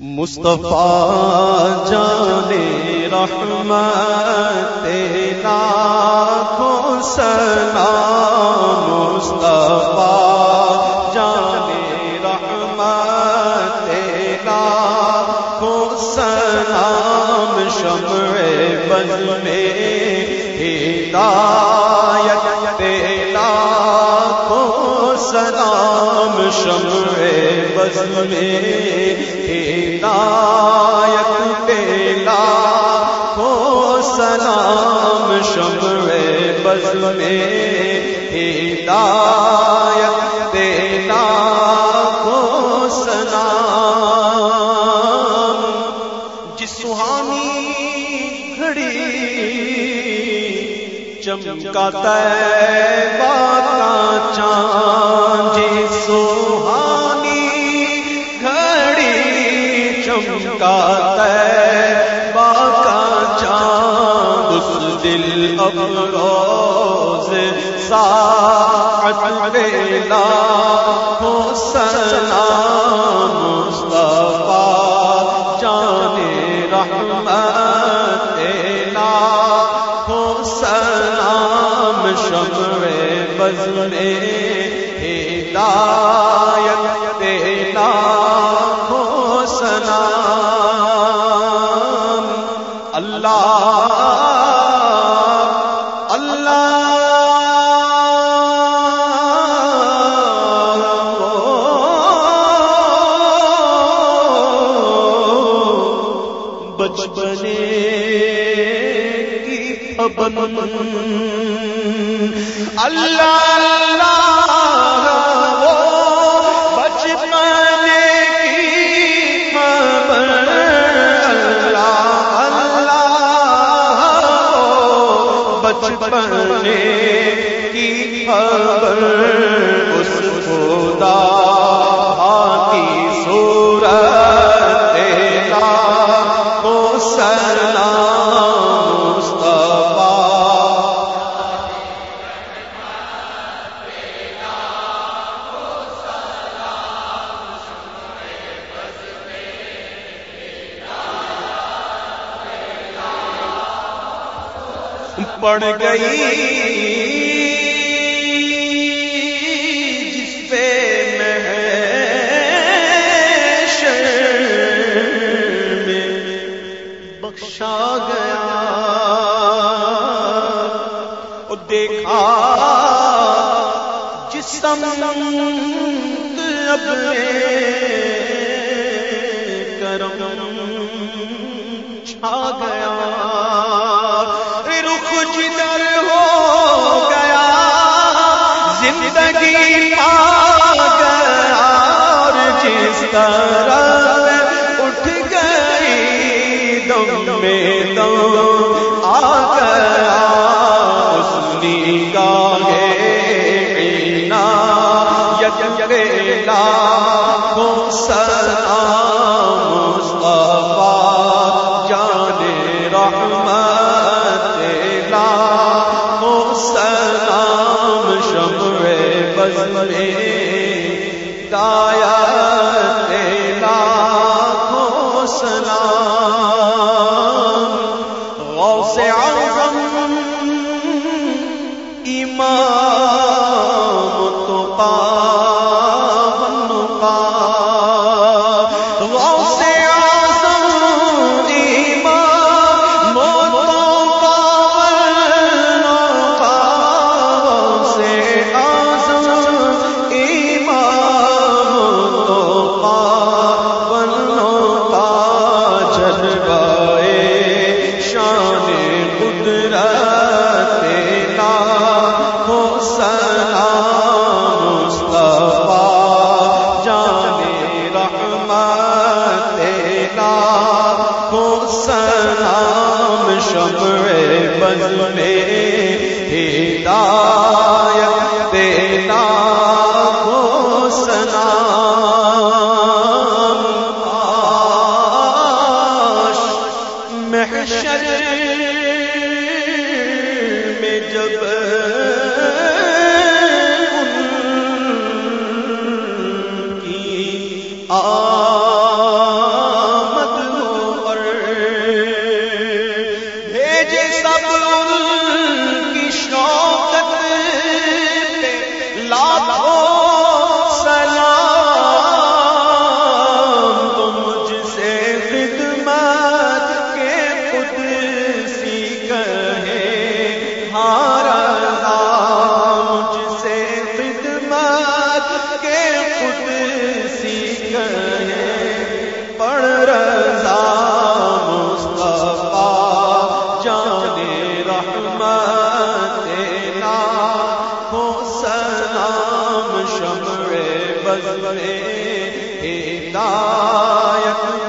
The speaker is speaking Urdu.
مصطفیٰ جانے رحمت تیرا کو سلام مصطفیٰ جانے رحمت تیرا کو سلام شمع بز میں ہدایت تیرا کو سلام شمع بز میں میں ہدایت پیلا کو سلام جس سہانی گھڑی چمکا تیبا دل ساعت بیلا ہو سلام مصطفیٰ جانے رحمت تیلا ہو سلام شمع بز میں ہدایت پبن اللہ اللہ وہ کی اللہ اللہ وہ بچپنے کی خبر اس خدا پڑ گئی جس پہ میں بخشا گیا۔ دیکھا جسم اب کرم چھا گیا۔ زندگی پا گیا اور جس طرح اٹھ گئی دم میں دم میں شمع میں ہدایت تیرا سلام آش محشر میں جب ان کی آ بز ہدایت